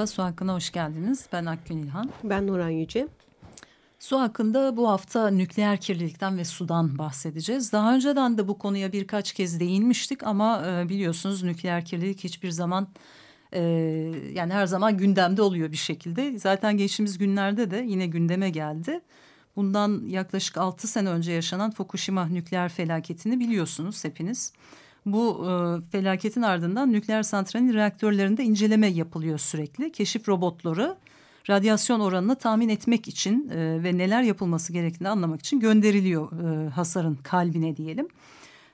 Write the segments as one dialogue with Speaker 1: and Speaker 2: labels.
Speaker 1: Merhaba, Su Hakkı'na hoş geldiniz. Ben Akgün İlhan.
Speaker 2: Ben Nuran Yüce.
Speaker 1: Su hakkında bu hafta nükleer kirlilikten ve sudan bahsedeceğiz. Daha önceden de bu konuya birkaç kez değinmiştik ama e, biliyorsunuz nükleer kirlilik hiçbir zaman e, yani her zaman gündemde oluyor bir şekilde. Zaten geçtiğimiz günlerde de yine gündeme geldi. Bundan yaklaşık altı sene önce yaşanan Fukushima nükleer felaketini biliyorsunuz hepiniz. Bu e, felaketin ardından nükleer santralin reaktörlerinde inceleme yapılıyor sürekli. Keşif robotları radyasyon oranını tahmin etmek için e, ve neler yapılması gerektiğini anlamak için gönderiliyor e, hasarın kalbine diyelim.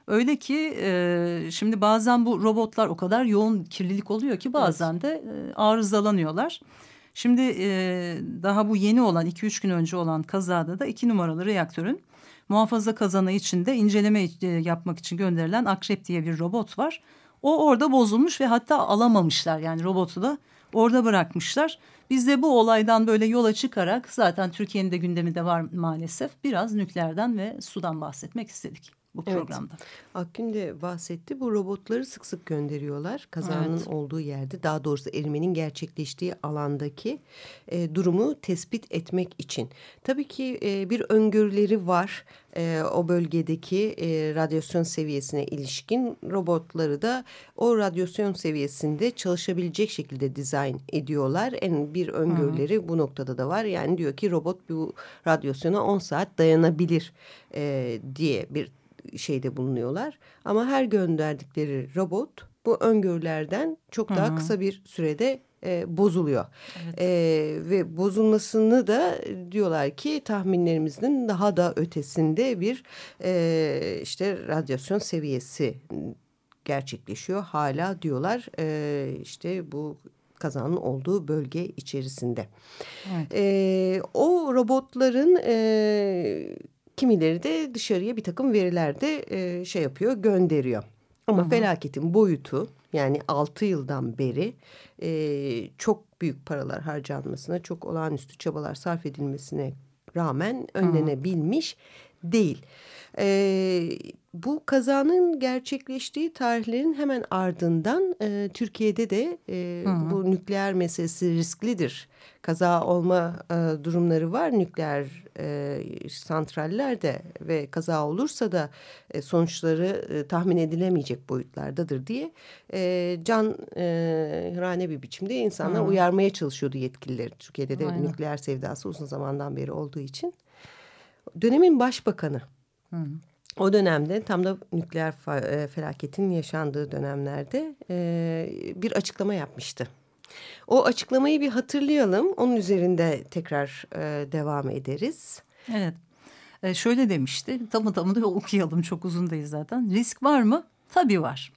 Speaker 1: Öyle ki e, şimdi bazen bu robotlar o kadar yoğun kirlilik oluyor ki bazen evet. de e, arızalanıyorlar. Şimdi e, daha bu yeni olan 2-3 gün önce olan kazada da iki numaralı reaktörün muhafaza kazanı içinde inceleme e, yapmak için gönderilen Akrep diye bir robot var. O orada bozulmuş ve hatta alamamışlar yani robotu da orada bırakmışlar. Biz de bu olaydan böyle yola çıkarak zaten Türkiye'nin de gündeminde var maalesef biraz nükleerden ve sudan bahsetmek istedik bu evet. programda.
Speaker 2: Akgün de bahsetti. Bu robotları sık sık gönderiyorlar. Kazanın evet. olduğu yerde daha doğrusu erimenin gerçekleştiği alandaki e, durumu tespit etmek için. Tabii ki e, bir öngörüleri var. E, o bölgedeki e, radyasyon seviyesine ilişkin robotları da o radyasyon seviyesinde çalışabilecek şekilde dizayn ediyorlar. En bir öngörüleri Hı. bu noktada da var. Yani diyor ki robot bu radyasyona 10 saat dayanabilir e, diye bir şeyde bulunuyorlar. Ama her gönderdikleri robot bu öngörülerden çok daha Hı -hı. kısa bir sürede e, bozuluyor. Evet. E, ve bozulmasını da diyorlar ki tahminlerimizin daha da ötesinde bir e, işte radyasyon seviyesi gerçekleşiyor hala diyorlar. E, işte bu kazanın olduğu bölge içerisinde. Evet. E, o robotların e, Kimileri de dışarıya bir takım veriler de e, şey yapıyor gönderiyor. Ama Hı -hı. felaketin boyutu yani altı yıldan beri e, çok büyük paralar harcanmasına, çok olağanüstü çabalar sarf edilmesine rağmen önlenebilmiş Hı -hı. değil. E, bu kazanın gerçekleştiği tarihlerin hemen ardından e, Türkiye'de de e, bu nükleer meselesi risklidir. Kaza olma e, durumları var nükleer e, santrallerde ve kaza olursa da e, sonuçları e, tahmin edilemeyecek boyutlardadır diye e, can e, rane bir biçimde insanlar Hı. uyarmaya çalışıyordu yetkilileri. Türkiye'de de Aynen. nükleer sevdası uzun zamandan beri olduğu için. Dönemin başbakanı Hı. O dönemde tam da nükleer e, felaketin yaşandığı dönemlerde e, bir açıklama yapmıştı. O açıklamayı bir hatırlayalım. Onun üzerinde tekrar e, devam ederiz.
Speaker 1: Evet. E, şöyle demişti. Tamı tamı da okuyalım. Çok uzun değil zaten. Risk var mı? Tabii var.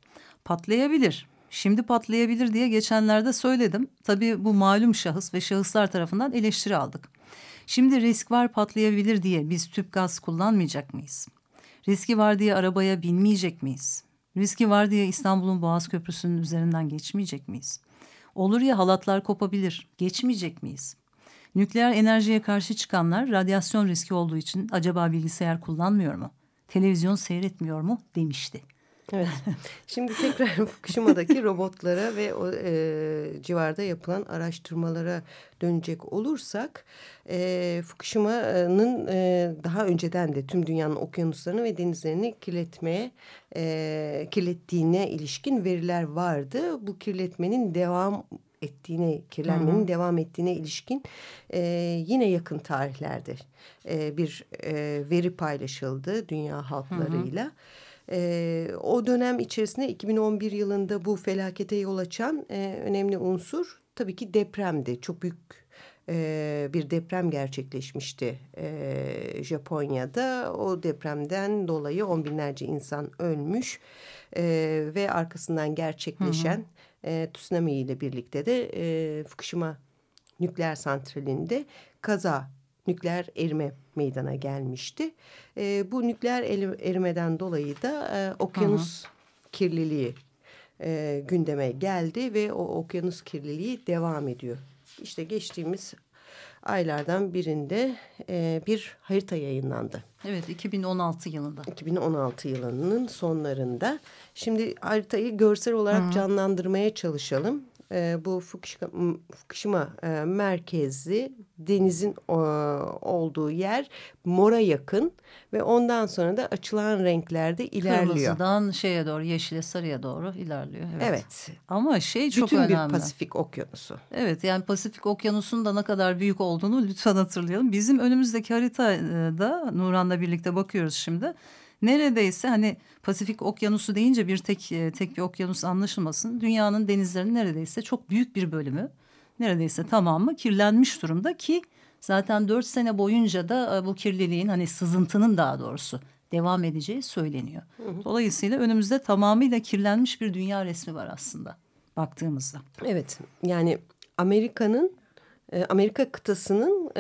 Speaker 1: Patlayabilir. Şimdi patlayabilir diye geçenlerde söyledim. Tabii bu malum şahıs ve şahıslar tarafından eleştiri aldık. Şimdi risk var patlayabilir diye biz tüp gaz kullanmayacak mıyız? Riski var diye arabaya binmeyecek miyiz? Riski var diye İstanbul'un Boğaz Köprüsü'nün üzerinden geçmeyecek miyiz? Olur ya halatlar kopabilir, geçmeyecek miyiz? Nükleer enerjiye karşı çıkanlar radyasyon riski olduğu için acaba bilgisayar kullanmıyor mu? Televizyon seyretmiyor mu demişti.
Speaker 2: Evet. Şimdi tekrar Fukushima'daki robotlara ve o e, civarda yapılan araştırmalara dönecek olursak e, Fukushima'nın e, daha önceden de tüm dünyanın okyanuslarını ve denizlerini kirletmeye e, kirlettiğine ilişkin veriler vardı. Bu kirletmenin devam ettiğine, kirlenmenin Hı -hı. devam ettiğine ilişkin e, yine yakın tarihlerde e, bir e, veri paylaşıldı dünya halklarıyla. Hı -hı. E, o dönem içerisinde 2011 yılında bu felakete yol açan e, önemli unsur tabii ki depremdi. Çok büyük e, bir deprem gerçekleşmişti e, Japonya'da. O depremden dolayı on binlerce insan ölmüş e, ve arkasından gerçekleşen hı hı. E, tsunami ile birlikte de e, Fukushima nükleer santralinde kaza nükleer erime meydana gelmişti. E, bu nükleer erimeden dolayı da e, okyanus hı. kirliliği e, gündeme geldi ve o okyanus kirliliği devam ediyor. İşte geçtiğimiz aylardan birinde e, bir harita yayınlandı.
Speaker 1: Evet 2016 yılında.
Speaker 2: 2016 yılının sonlarında. Şimdi haritayı görsel olarak -hı. canlandırmaya çalışalım e, bu Fukushima, Fukushima e, merkezi denizin e, olduğu yer mora yakın ve ondan sonra da açılan renklerde ilerliyor.
Speaker 1: Kırmızıdan şeye doğru yeşile sarıya doğru ilerliyor. Evet.
Speaker 2: evet.
Speaker 1: Ama şey çok
Speaker 2: Bütün
Speaker 1: önemli.
Speaker 2: Bütün bir Pasifik okyanusu.
Speaker 1: Evet yani Pasifik okyanusunun da ne kadar büyük olduğunu lütfen hatırlayalım. Bizim önümüzdeki haritada Nuran'la birlikte bakıyoruz şimdi neredeyse hani Pasifik Okyanusu deyince bir tek e, tek bir okyanus anlaşılmasın. Dünyanın denizlerinin neredeyse çok büyük bir bölümü neredeyse tamamı kirlenmiş durumda ki zaten dört sene boyunca da e, bu kirliliğin hani sızıntının daha doğrusu devam edeceği söyleniyor. Dolayısıyla önümüzde tamamıyla kirlenmiş bir dünya resmi var aslında baktığımızda.
Speaker 2: Evet yani Amerika'nın e, Amerika kıtasının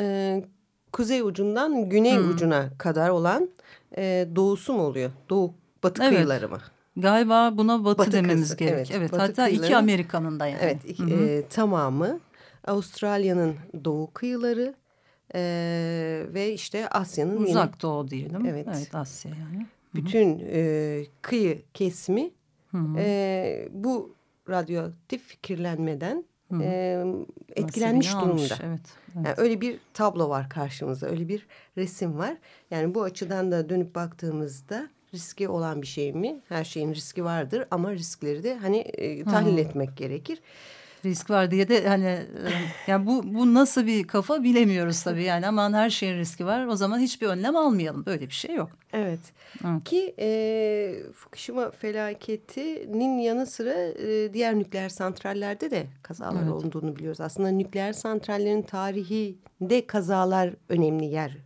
Speaker 2: kuzey ucundan güney hmm. ucuna kadar olan e, doğusu mu oluyor? Doğu, batı evet. kıyıları mı?
Speaker 1: Galiba buna batı, batı dememiz kızı, gerek. Evet, evet hatta kıyıları, iki Amerika'nın da yani.
Speaker 2: Evet iki, e, tamamı Avustralya'nın doğu kıyıları e, ve işte Asya'nın
Speaker 1: uzak yine, doğu diyelim. Evet. evet Asya yani.
Speaker 2: Bütün e, kıyı kesimi E, bu radyoaktif kirlenmeden e, etkilenmiş durumda. Almış, evet, evet. Yani öyle bir tablo var karşımızda, öyle bir resim var. Yani bu açıdan da dönüp baktığımızda riski olan bir şey mi? Her şeyin riski vardır ama riskleri de hani e, tahlil Hı. etmek gerekir
Speaker 1: risk var diye de hani e, yani bu bu nasıl bir kafa bilemiyoruz tabii yani aman her şeyin riski var o zaman hiçbir önlem almayalım böyle bir şey yok.
Speaker 2: Evet, evet. ki e, Fukushima felaketinin yanı sıra e, diğer nükleer santrallerde de kazalar evet. olduğunu biliyoruz. Aslında nükleer santrallerin tarihinde kazalar önemli yer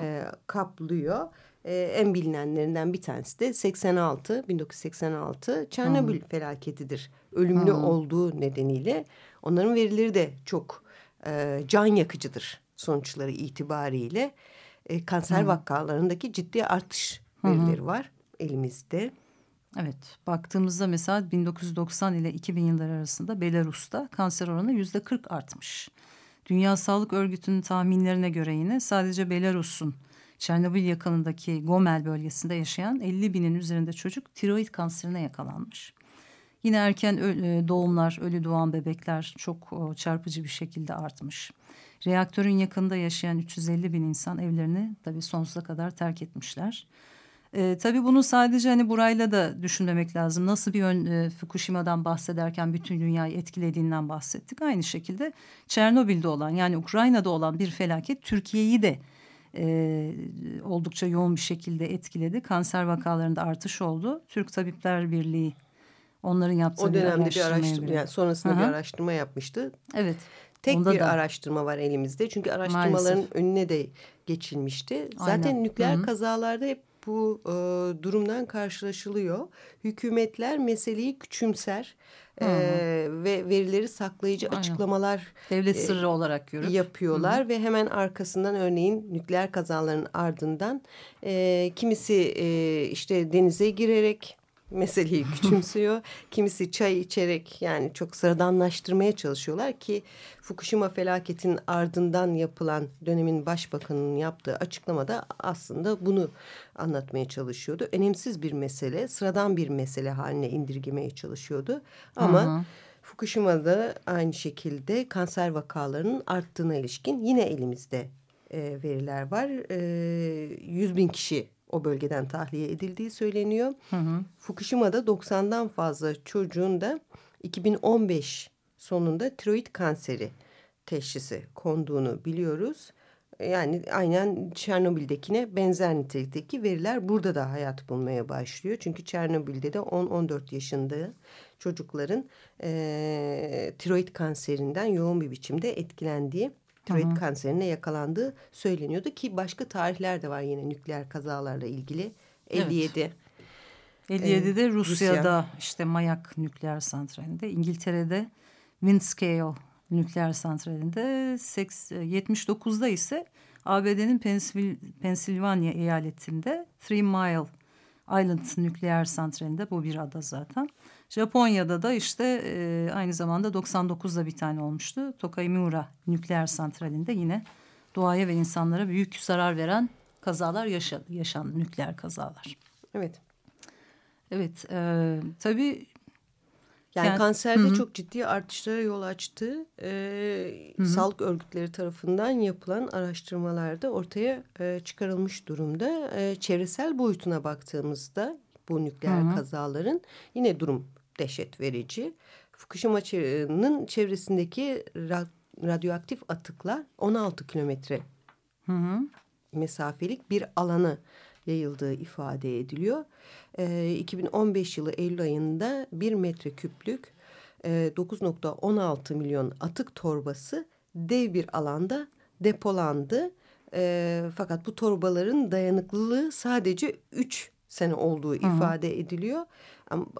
Speaker 2: e, kaplıyor. Ee, en bilinenlerinden bir tanesi de 86, 1986 Çernobil hmm. felaketidir. Ölümlü hmm. olduğu nedeniyle onların verileri de çok e, can yakıcıdır sonuçları itibariyle. E, kanser hmm. vakalarındaki ciddi artış verileri hmm. var elimizde.
Speaker 1: Evet baktığımızda mesela 1990 ile 2000 yılları arasında Belarus'ta kanser oranı yüzde 40 artmış. Dünya Sağlık Örgütü'nün tahminlerine göre yine sadece Belarus'un Çernobil yakınındaki Gomel bölgesinde yaşayan 50 binin üzerinde çocuk tiroid kanserine yakalanmış. Yine erken e, doğumlar, ölü doğan bebekler çok çarpıcı bir şekilde artmış. Reaktörün yakında yaşayan 350 bin insan evlerini tabii sonsuza kadar terk etmişler. E, tabii bunu sadece hani burayla da düşünmemek lazım. Nasıl bir ön, e, Fukushima'dan bahsederken bütün dünyayı etkilediğinden bahsettik. Aynı şekilde Çernobil'de olan yani Ukrayna'da olan bir felaket Türkiye'yi de e, oldukça yoğun bir şekilde etkiledi. Kanser vakalarında artış oldu. Türk Tabipler Birliği onların yaptığı
Speaker 2: o dönemde bir araştırma, yani sonrasında Aha. bir araştırma yapmıştı.
Speaker 1: Evet.
Speaker 2: Tek Onda bir da. araştırma var elimizde. Çünkü araştırmaların Maalesef. önüne de geçilmişti. Zaten Aynen. nükleer Hı -hı. kazalarda hep bu e, durumdan karşılaşılıyor. Hükümetler meseleyi küçümser e, ve verileri saklayıcı Aynen. açıklamalar
Speaker 1: devlet e, sırrı e, olarak görüp
Speaker 2: yapıyorlar Hı. ve hemen arkasından örneğin nükleer kazaların ardından e, kimisi e, işte denize girerek meseleyi küçümsüyor. Kimisi çay içerek yani çok sıradanlaştırmaya çalışıyorlar ki Fukushima felaketinin ardından yapılan dönemin başbakanının yaptığı açıklamada aslında bunu anlatmaya çalışıyordu. Önemsiz bir mesele, sıradan bir mesele haline indirgemeye çalışıyordu. Ama hı hı. Fukushima'da aynı şekilde kanser vakalarının arttığına ilişkin yine elimizde e, veriler var. E, 100 bin kişi o bölgeden tahliye edildiği söyleniyor. Hı hı. Fukushima'da 90'dan fazla çocuğun da 2015 sonunda tiroid kanseri teşhisi konduğunu biliyoruz. Yani aynen Çernobil'dekine benzer nitelikteki veriler burada da hayat bulmaya başlıyor. Çünkü Çernobil'de de 10-14 yaşında çocukların e, tiroid kanserinden yoğun bir biçimde etkilendiği tiroid kanserine yakalandığı söyleniyordu ki başka tarihler de var yine nükleer kazalarla ilgili. 57. Evet.
Speaker 1: 57'de ee, Rusya'da Rusya. işte Mayak nükleer santralinde, İngiltere'de Windscale nükleer santralinde, 79'da ise ABD'nin Pensilvanya eyaletinde Three Mile Island nükleer santralinde bu bir ada zaten. Japonya'da da işte e, aynı zamanda 99'da bir tane olmuştu. Tokaimura nükleer santralinde yine doğaya ve insanlara büyük zarar veren kazalar yaşadı, yaşandı nükleer kazalar.
Speaker 2: Evet.
Speaker 1: Evet e, tabii
Speaker 2: yani, yani kanserde hı çok ciddi artışlara yol açtı. Ee, sağlık örgütleri tarafından yapılan araştırmalarda ortaya e, çıkarılmış durumda. E, çevresel boyutuna baktığımızda bu nükleer hı -hı. kazaların yine durum dehşet verici. Fukushima'nın çevresindeki ra radyoaktif atıklar 16 kilometre mesafelik bir alanı yayıldığı ifade ediliyor. E, 2015 yılı Eylül ayında bir metreküplük e, 9.16 milyon atık torbası dev bir alanda depolandı. E, fakat bu torbaların dayanıklılığı sadece 3 sene olduğu Hı -hı. ifade ediliyor.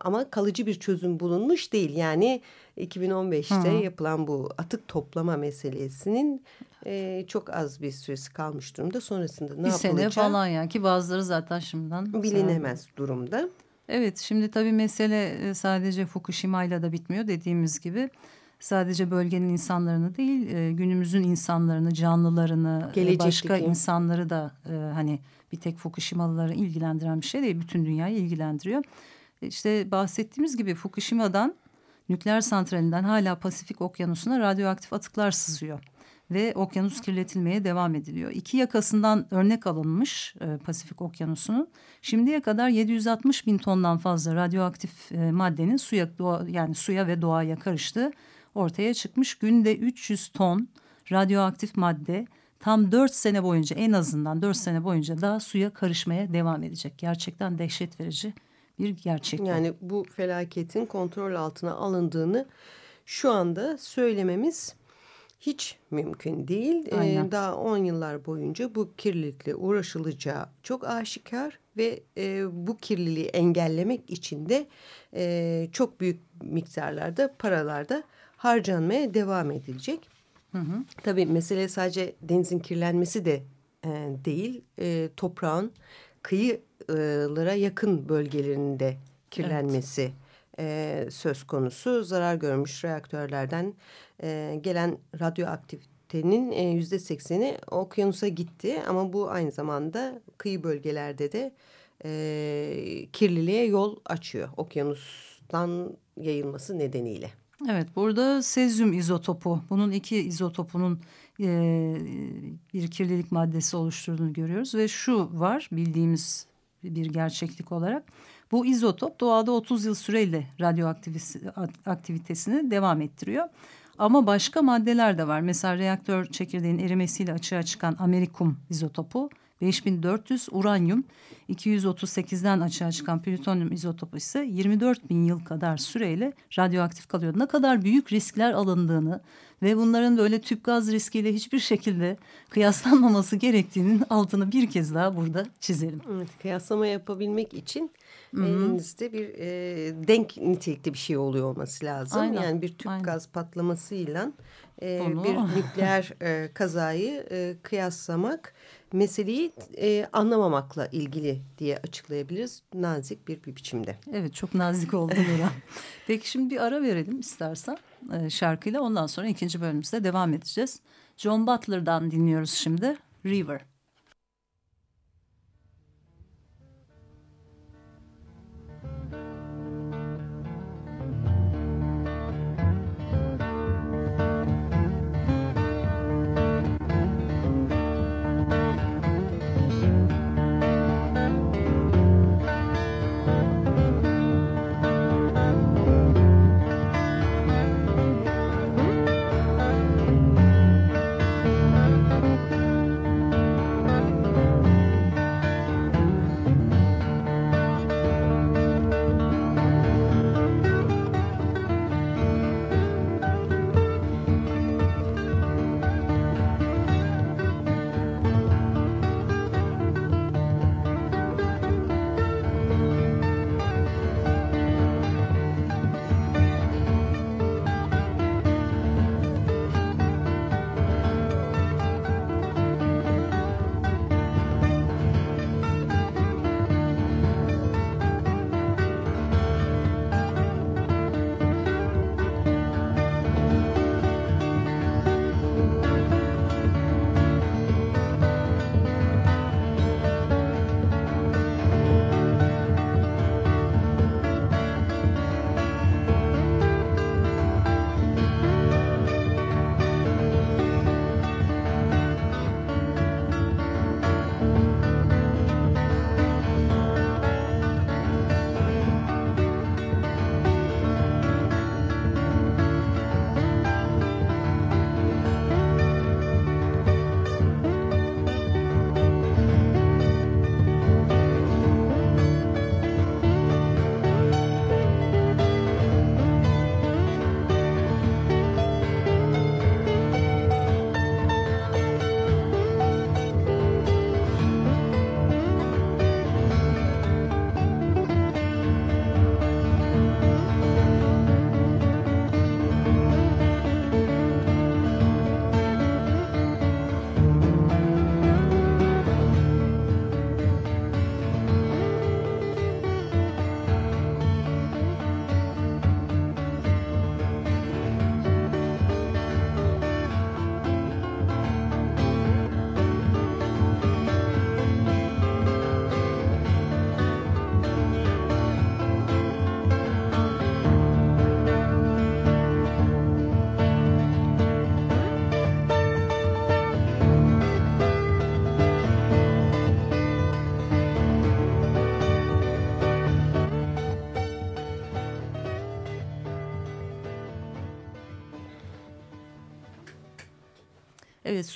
Speaker 2: Ama kalıcı bir çözüm bulunmuş değil. Yani 2015'te Hı -hı. yapılan bu atık toplama meselesinin e, çok az bir süresi kalmış durumda. Sonrasında ne bir yapılacağı...
Speaker 1: Bir sene falan yani ki bazıları zaten şimdiden...
Speaker 2: Bilinemez sen... durumda.
Speaker 1: Evet şimdi tabii mesele e, sadece Fukushima ile de bitmiyor dediğimiz gibi. Sadece bölgenin insanlarını değil e, günümüzün insanlarını, canlılarını, e, başka insanları da hani bir tek Fukushima'lıları ilgilendiren bir şey değil. Bütün dünyayı ilgilendiriyor. İşte bahsettiğimiz gibi Fukushima'dan nükleer santralinden hala Pasifik Okyanusu'na radyoaktif atıklar sızıyor ve okyanus kirletilmeye devam ediliyor. İki yakasından örnek alınmış e, Pasifik Okyanusu'nun şimdiye kadar 760 bin tondan fazla radyoaktif e, maddenin suya doğa, yani suya ve doğaya karıştığı ortaya çıkmış. Günde 300 ton radyoaktif madde tam dört sene boyunca en azından dört sene boyunca da suya karışmaya devam edecek. Gerçekten dehşet verici bir gerçek.
Speaker 2: Yani bu felaketin kontrol altına alındığını şu anda söylememiz hiç mümkün değil. Ee, daha on yıllar boyunca bu kirlilikle uğraşılacağı çok aşikar ve e, bu kirliliği engellemek için de e, çok büyük miktarlarda paralarda harcanmaya devam edilecek. Hı hı. Tabii mesele sadece denizin kirlenmesi de e, değil. E, toprağın kıyılara yakın bölgelerinde kirlenmesi evet e, söz konusu. Zarar görmüş reaktörlerden e, gelen radyoaktivitenin e, yüzde sekseni okyanusa gitti. Ama bu aynı zamanda kıyı bölgelerde de e, kirliliğe yol açıyor okyanustan yayılması nedeniyle.
Speaker 1: Evet burada sezyum izotopu bunun iki izotopunun e, bir kirlilik maddesi oluşturduğunu görüyoruz ve şu var bildiğimiz bir gerçeklik olarak bu izotop doğada 30 yıl süreyle radyoaktivitesini devam ettiriyor. Ama başka maddeler de var. Mesela reaktör çekirdeğin erimesiyle açığa çıkan Amerikum izotopu 5400 uranyum 238'den açığa çıkan plütonyum izotopu ise 24 bin yıl kadar süreyle radyoaktif kalıyor. Ne kadar büyük riskler alındığını ve bunların böyle tüp gaz riskiyle hiçbir şekilde kıyaslanmaması gerektiğinin altını bir kez daha burada çizelim.
Speaker 2: Evet, kıyaslama yapabilmek için Hı -hı. elinizde bir e, denk nitelikte bir şey oluyor olması lazım. Aynen. Yani bir tüp Aynen. gaz patlamasıyla e, bir nükleer e, kazayı e, kıyaslamak meseleyi e, anlamamakla ilgili diye açıklayabiliriz. Nazik bir, bir biçimde.
Speaker 1: Evet çok nazik oldu Nurhan. Peki şimdi bir ara verelim istersen e, şarkıyla. Ondan sonra ikinci bölümümüzde devam edeceğiz. John Butler'dan dinliyoruz şimdi River.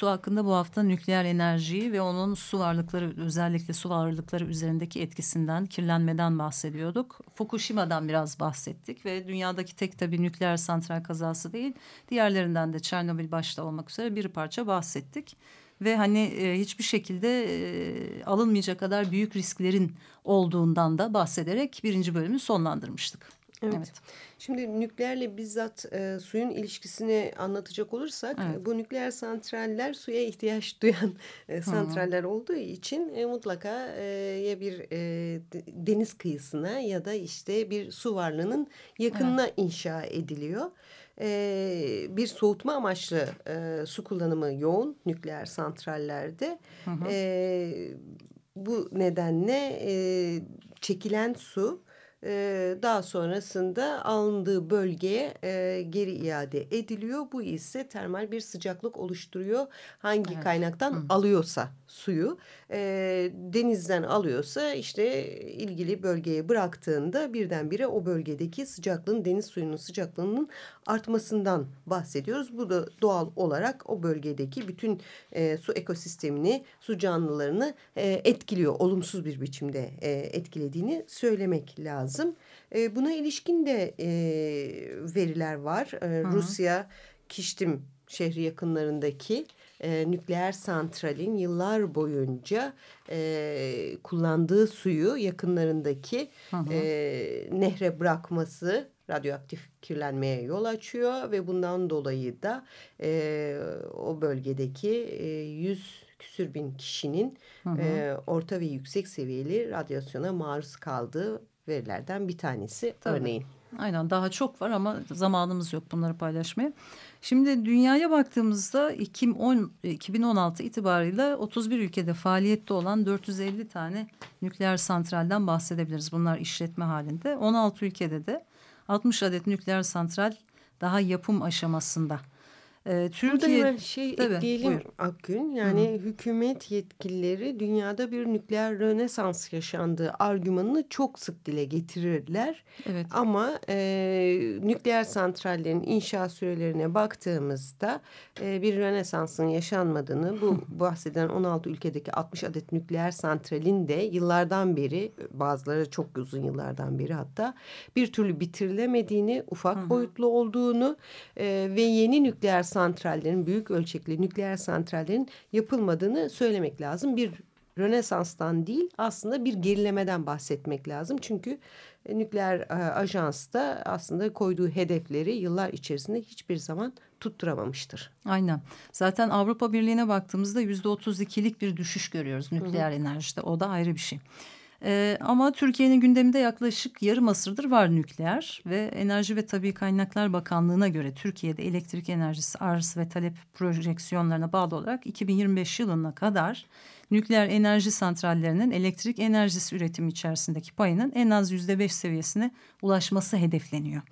Speaker 1: Evet su hakkında bu hafta nükleer enerjiyi ve onun su varlıkları özellikle su varlıkları üzerindeki etkisinden kirlenmeden bahsediyorduk. Fukushima'dan biraz bahsettik ve dünyadaki tek tabi nükleer santral kazası değil diğerlerinden de Çernobil başta olmak üzere bir parça bahsettik. Ve hani e, hiçbir şekilde e, alınmayacak kadar büyük risklerin olduğundan da bahsederek birinci bölümü sonlandırmıştık.
Speaker 2: Evet. evet. Şimdi nükleerle bizzat e, suyun ilişkisini anlatacak olursak evet. bu nükleer santraller suya ihtiyaç duyan e, santraller Hı. olduğu için e, mutlaka e, ya bir e, deniz kıyısına ya da işte bir su varlığının yakınına evet. inşa ediliyor. E, bir soğutma amaçlı e, su kullanımı yoğun nükleer santrallerde. Hı hı. E, bu nedenle e, çekilen su daha sonrasında alındığı bölgeye e, geri iade ediliyor. Bu ise termal bir sıcaklık oluşturuyor. Hangi evet. kaynaktan Hı. alıyorsa suyu e, denizden alıyorsa işte ilgili bölgeye bıraktığında birdenbire o bölgedeki sıcaklığın deniz suyunun sıcaklığının artmasından bahsediyoruz. Bu da doğal olarak o bölgedeki bütün e, su ekosistemini, su canlılarını e, etkiliyor. Olumsuz bir biçimde e, etkilediğini söylemek lazım. E, buna ilişkin de e, veriler var. E, Rusya, Kiştim şehri yakınlarındaki e, nükleer santralin yıllar boyunca e, kullandığı suyu yakınlarındaki hı hı. E, nehre bırakması radyoaktif kirlenmeye yol açıyor ve bundan dolayı da e, o bölgedeki e, 100 küsür bin kişinin hı hı. E, orta ve yüksek seviyeli radyasyona maruz kaldığı verilerden bir tanesi Tabii. örneğin.
Speaker 1: Aynen daha çok var ama zamanımız yok bunları paylaşmaya. Şimdi dünyaya baktığımızda 2010, 2016 itibarıyla 31 ülkede faaliyette olan 450 tane nükleer santralden bahsedebiliriz. Bunlar işletme halinde. 16 ülkede de 60 adet nükleer santral daha yapım aşamasında.
Speaker 2: Türkiye Burada şey tabii, ekleyelim buyur. Akgün. Yani Hı hükümet yetkilileri dünyada bir nükleer rönesans yaşandığı argümanını çok sık dile getirirler. Evet. Ama e, nükleer santrallerin inşa sürelerine baktığımızda e, bir rönesansın yaşanmadığını bu bahseden 16 ülkedeki 60 adet nükleer santralin de yıllardan beri bazıları çok uzun yıllardan beri hatta bir türlü bitirilemediğini ufak -hı. boyutlu olduğunu e, ve yeni nükleer santrallerin, büyük ölçekli nükleer santrallerin yapılmadığını söylemek lazım. Bir Rönesans'tan değil aslında bir gerilemeden bahsetmek lazım. Çünkü e, nükleer e, ajans da aslında koyduğu hedefleri yıllar içerisinde hiçbir zaman tutturamamıştır.
Speaker 1: Aynen. Zaten Avrupa Birliği'ne baktığımızda yüzde otuz ikilik bir düşüş görüyoruz nükleer Hı -hı. enerjide. O da ayrı bir şey. Ee, ama Türkiye'nin gündeminde yaklaşık yarım asırdır var nükleer ve Enerji ve Tabii Kaynaklar Bakanlığı'na göre Türkiye'de elektrik enerjisi arz ve talep projeksiyonlarına bağlı olarak 2025 yılına kadar nükleer enerji santrallerinin elektrik enerjisi üretimi içerisindeki payının en az yüzde beş seviyesine ulaşması hedefleniyor.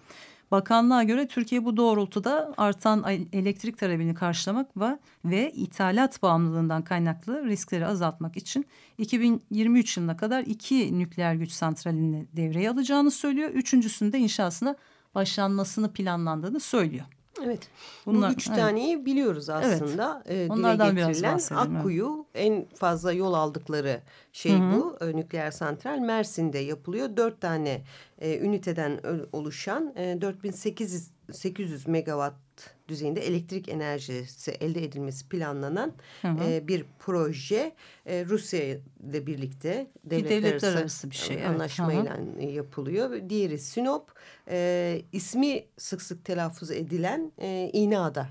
Speaker 1: Bakanlığa göre Türkiye bu doğrultuda artan elektrik talebini karşılamak ve, ve ithalat bağımlılığından kaynaklı riskleri azaltmak için 2023 yılına kadar iki nükleer güç santralini devreye alacağını söylüyor. Üçüncüsünde inşasına başlanmasını planlandığını söylüyor.
Speaker 2: Evet. Bunlar, Bu üç evet. taneyi biliyoruz aslında. Evet. Ee, Onlardan biraz bahsedelim. Akkuyu en fazla yol aldıkları şey Hı -hı. bu. E, nükleer santral Mersin'de yapılıyor. Dört tane e, üniteden oluşan e, 4800 800 megawatt düzeyinde elektrik enerjisi elde edilmesi planlanan hı hı. E, bir proje e, Rusya ile birlikte devletler, devletler arası, arası bir şey anlaşmayla evet. yapılıyor. Diğeri Sinop e, ismi sık sık telaffuz edilen e, İğneada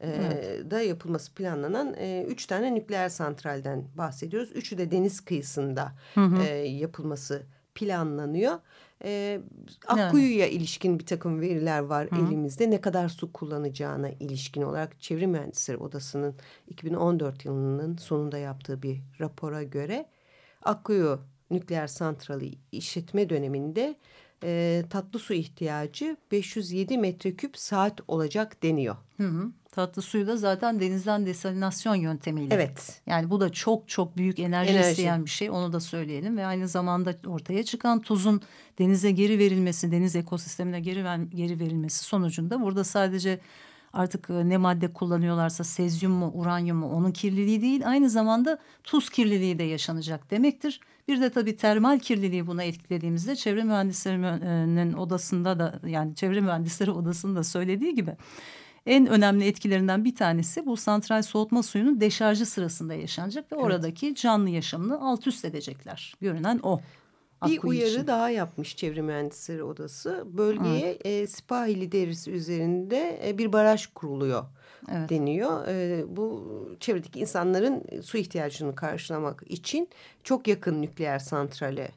Speaker 2: evet. da yapılması planlanan e, üç tane nükleer santralden bahsediyoruz. Üçü de deniz kıyısında hı hı. E, yapılması planlanıyor. E, Akkuyu'ya yani. ilişkin bir takım veriler var Hı. elimizde. Ne kadar su kullanacağına ilişkin olarak Çevre Mühendisleri Odası'nın 2014 yılının sonunda yaptığı bir rapora göre Akkuyu nükleer santrali işletme döneminde e, tatlı su ihtiyacı 507 metreküp saat olacak deniyor.
Speaker 1: Hı hı. Tatlı suyu da zaten denizden desalinasyon yöntemiyle.
Speaker 2: Evet.
Speaker 1: Yani bu da çok çok büyük enerji, enerji isteyen bir şey. Onu da söyleyelim ve aynı zamanda ortaya çıkan tuzun denize geri verilmesi, deniz ekosistemine geri, ver, geri verilmesi sonucunda burada sadece artık e, ne madde kullanıyorlarsa sezyum mu uranyum mu onun kirliliği değil aynı zamanda tuz kirliliği de yaşanacak demektir. Bir de tabii termal kirliliği buna etkilediğimizde çevre mühendislerinin odasında da yani çevre mühendisleri odasında söylediği gibi en önemli etkilerinden bir tanesi bu santral soğutma suyunun deşarjı sırasında yaşanacak ve evet. oradaki canlı yaşamını alt üst edecekler. Görünen o.
Speaker 2: Bir Akkuyu uyarı için. daha yapmış Çevre Mühendisleri Odası. Bölgeye evet. e, Sipahili derisi üzerinde e, bir baraj kuruluyor evet. deniyor. E, bu çevredeki insanların su ihtiyacını karşılamak için çok yakın nükleer santrale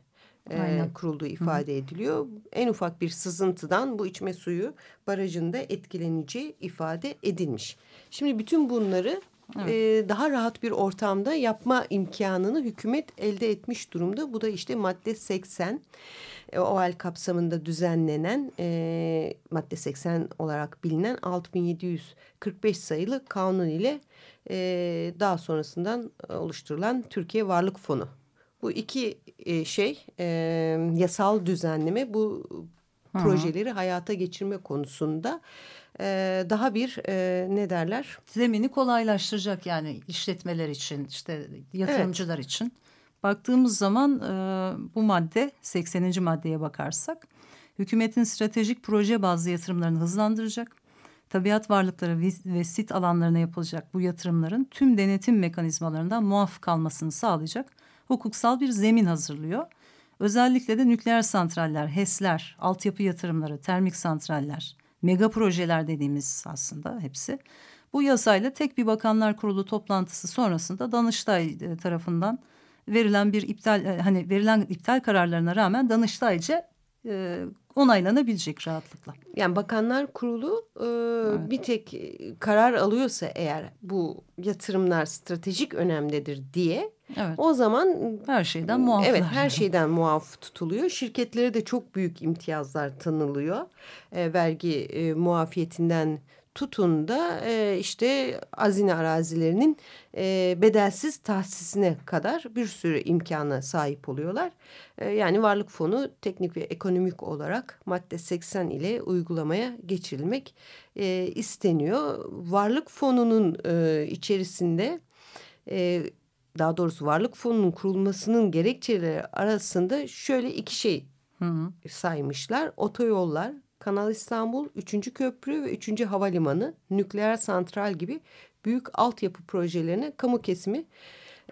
Speaker 2: e, kurulduğu ifade Hı. ediliyor. En ufak bir sızıntıdan bu içme suyu barajında etkileneceği ifade edilmiş. Şimdi bütün bunları evet. e, daha rahat bir ortamda yapma imkanını hükümet elde etmiş durumda. Bu da işte madde 80 e, OAL kapsamında düzenlenen e, madde 80 olarak bilinen 6745 sayılı kanun ile e, daha sonrasından oluşturulan Türkiye Varlık Fonu bu iki e, şey e, yasal düzenleme bu Hı -hı. projeleri hayata geçirme konusunda e, daha bir e, ne derler?
Speaker 1: Zemini kolaylaştıracak yani işletmeler için işte yatırımcılar evet. için. Baktığımız zaman e, bu madde 80. maddeye bakarsak hükümetin stratejik proje bazlı yatırımlarını hızlandıracak. Tabiat varlıkları ve sit alanlarına yapılacak bu yatırımların tüm denetim mekanizmalarından muaf kalmasını sağlayacak hukuksal bir zemin hazırlıyor. Özellikle de nükleer santraller, HES'ler, altyapı yatırımları, termik santraller, mega projeler dediğimiz aslında hepsi. Bu yasayla tek bir bakanlar kurulu toplantısı sonrasında Danıştay e, tarafından verilen bir iptal e, hani verilen iptal kararlarına rağmen Danıştayca e, onaylanabilecek rahatlıkla.
Speaker 2: Yani Bakanlar Kurulu e, evet. bir tek karar alıyorsa eğer bu yatırımlar stratejik önemlidir diye evet. o zaman
Speaker 1: her şeyden muaf.
Speaker 2: Evet her şeyden muaf tutuluyor. Şirketlere de çok büyük imtiyazlar tanılıyor. E, vergi e, muafiyetinden tutun da e, işte azine arazilerinin e, bedelsiz tahsisine kadar bir sürü imkana sahip oluyorlar. E, yani varlık fonu teknik ve ekonomik olarak madde 80 ile uygulamaya geçirilmek e, isteniyor. Varlık fonunun e, içerisinde... E, daha doğrusu varlık fonunun kurulmasının gerekçeleri arasında şöyle iki şey hı hı. saymışlar. Otoyollar, Kanal İstanbul, 3. Köprü ve 3. Havalimanı, nükleer santral gibi büyük altyapı projelerine kamu kesimi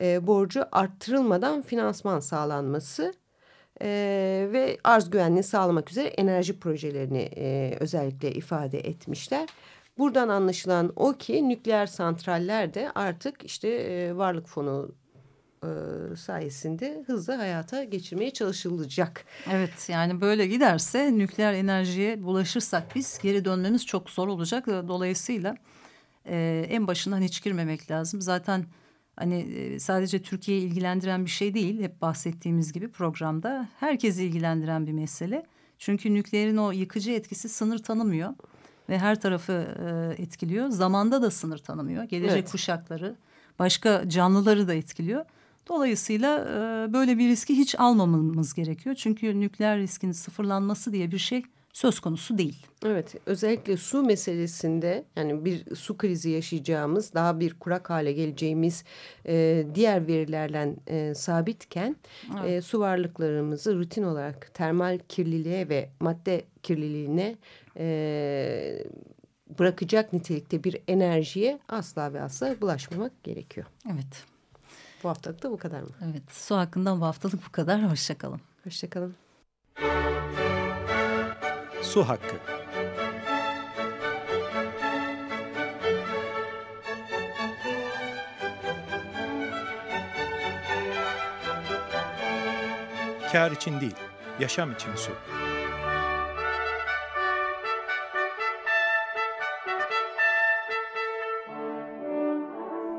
Speaker 2: e, borcu arttırılmadan finansman sağlanması e, ve arz güvenliğini sağlamak üzere enerji projelerini e, özellikle ifade etmişler. Buradan anlaşılan o ki nükleer santraller de artık işte e, varlık fonu e, sayesinde hızlı hayata geçirmeye çalışılacak.
Speaker 1: Evet yani böyle giderse nükleer enerjiye bulaşırsak biz geri dönmemiz çok zor olacak. Dolayısıyla e, en başından hiç girmemek lazım. Zaten hani e, sadece Türkiye'yi ilgilendiren bir şey değil. Hep bahsettiğimiz gibi programda herkesi ilgilendiren bir mesele. Çünkü nükleerin o yıkıcı etkisi sınır tanımıyor ve her tarafı e, etkiliyor. Zamanda da sınır tanımıyor. Gelecek evet. kuşakları, başka canlıları da etkiliyor. Dolayısıyla e, böyle bir riski hiç almamamız gerekiyor. Çünkü nükleer riskin sıfırlanması diye bir şey söz konusu değil.
Speaker 2: Evet özellikle su meselesinde yani bir su krizi yaşayacağımız daha bir kurak hale geleceğimiz e, diğer verilerle e, sabitken evet. e, su varlıklarımızı rutin olarak termal kirliliğe ve madde kirliliğine e, bırakacak nitelikte bir enerjiye asla ve asla bulaşmamak gerekiyor.
Speaker 1: Evet.
Speaker 2: Bu haftalık da bu kadar mı?
Speaker 1: Evet. Su hakkında bu haftalık bu kadar. Hoşçakalın.
Speaker 2: Hoşçakalın.
Speaker 3: Su hakkı. Kar için değil, yaşam için su.